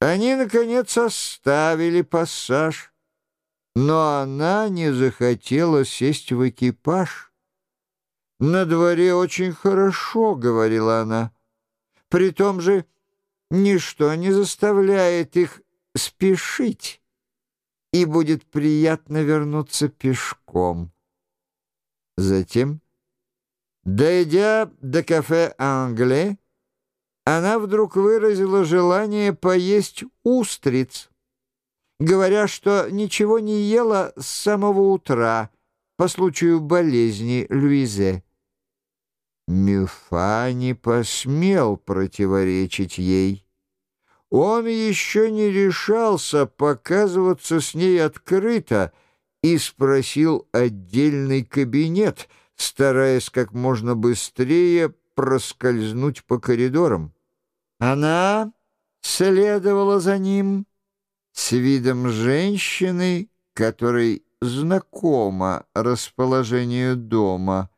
Они, наконец, оставили пассаж, но она не захотела сесть в экипаж. «На дворе очень хорошо», — говорила она. «При том же ничто не заставляет их спешить, и будет приятно вернуться пешком». Затем, дойдя до кафе «Англе», она вдруг выразила желание поесть устриц, говоря, что ничего не ела с самого утра по случаю болезни Луизе. Мюфа не посмел противоречить ей. Он еще не решался показываться с ней открыто и спросил отдельный кабинет, стараясь как можно быстрее проскользнуть по коридорам. Она следовала за ним с видом женщины, которой знакомо расположение дома,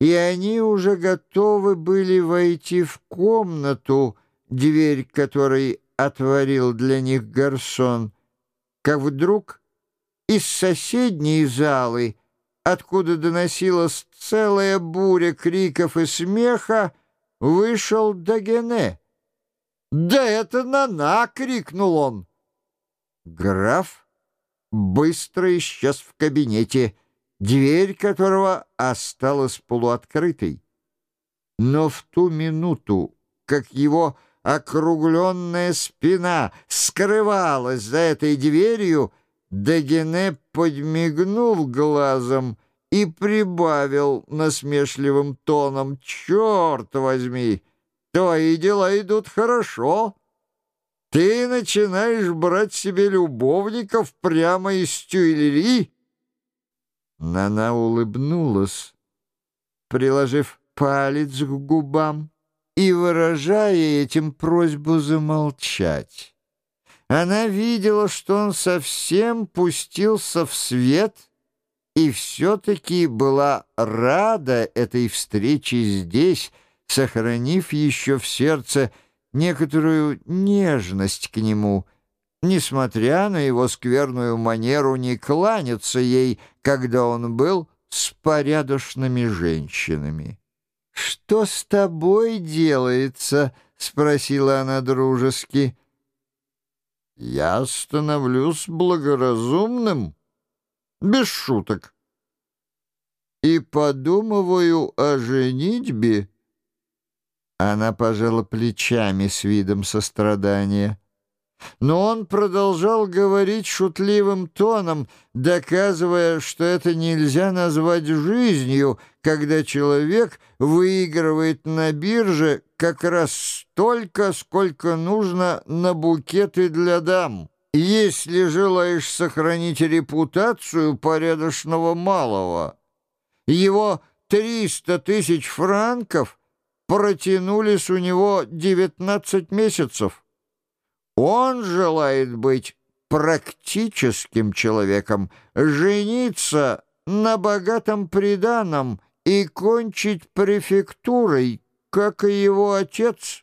и они уже готовы были войти в комнату, дверь которой отворил для них гарсон, как вдруг из соседней залы, откуда доносилась целая буря криков и смеха, вышел Дагене. «Да это Нана!» — крикнул он. Граф быстро исчез в кабинете, дверь которого осталась полуоткрытой. Но в ту минуту, как его округленная спина скрывалась за этой дверью, Дагене подмигнул глазом и прибавил насмешливым тоном «Черт возьми!» Твои дела идут хорошо. Ты начинаешь брать себе любовников прямо из тюильри. Нана улыбнулась, приложив палец к губам и выражая этим просьбу замолчать. Она видела, что он совсем пустился в свет и все-таки была рада этой встрече здесь, сохранив еще в сердце некоторую нежность к нему, несмотря на его скверную манеру не кланяться ей, когда он был с порядочными женщинами. «Что с тобой делается?» — спросила она дружески. «Я становлюсь благоразумным, без шуток, и подумываю о женитьбе». Она пожала плечами с видом сострадания. Но он продолжал говорить шутливым тоном, доказывая, что это нельзя назвать жизнью, когда человек выигрывает на бирже как раз столько, сколько нужно на букеты для дам. Если желаешь сохранить репутацию порядочного малого, его триста тысяч франков — протянулись у него 19 месяцев. Он желает быть практическим человеком, жениться на богатом приданом и кончить префектурой, как и его отец.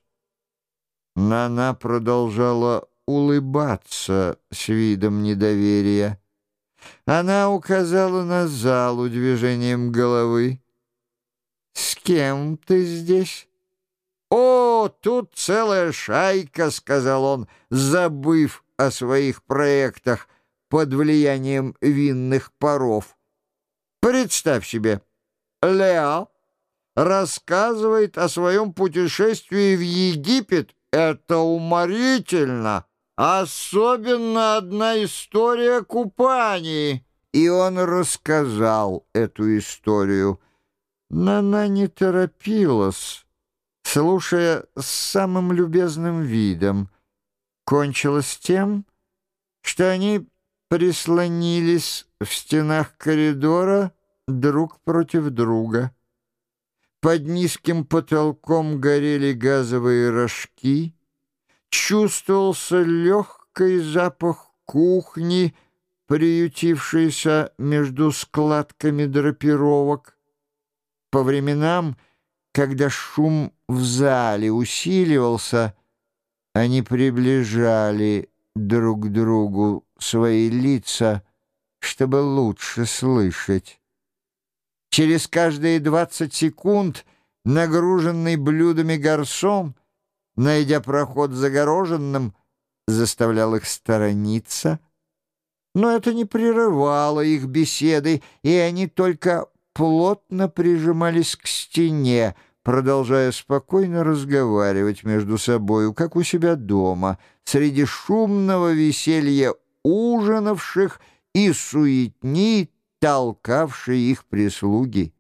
Нана продолжала улыбаться с видом недоверия. Она указала на залу движением головы. «С кем ты здесь?» «О, тут целая шайка», — сказал он, забыв о своих проектах под влиянием винных паров. «Представь себе, Лео рассказывает о своем путешествии в Египет. Это уморительно. Особенно одна история купаний». И он рассказал эту историю. Но она не торопилась, слушая с самым любезным видом. Кончилось тем, что они прислонились в стенах коридора друг против друга. Под низким потолком горели газовые рожки, чувствовался легкий запах кухни, приютившийся между складками драпировок. По временам, когда шум в зале усиливался, Они приближали друг к другу свои лица, чтобы лучше слышать. Через каждые двадцать секунд, нагруженный блюдами гарсом, найдя проход загороженным, заставлял их сторониться. Но это не прерывало их беседы, и они только плотно прижимались к стене, продолжая спокойно разговаривать между собою, как у себя дома, среди шумного веселья ужинавших и суетни, толкавшей их прислуги.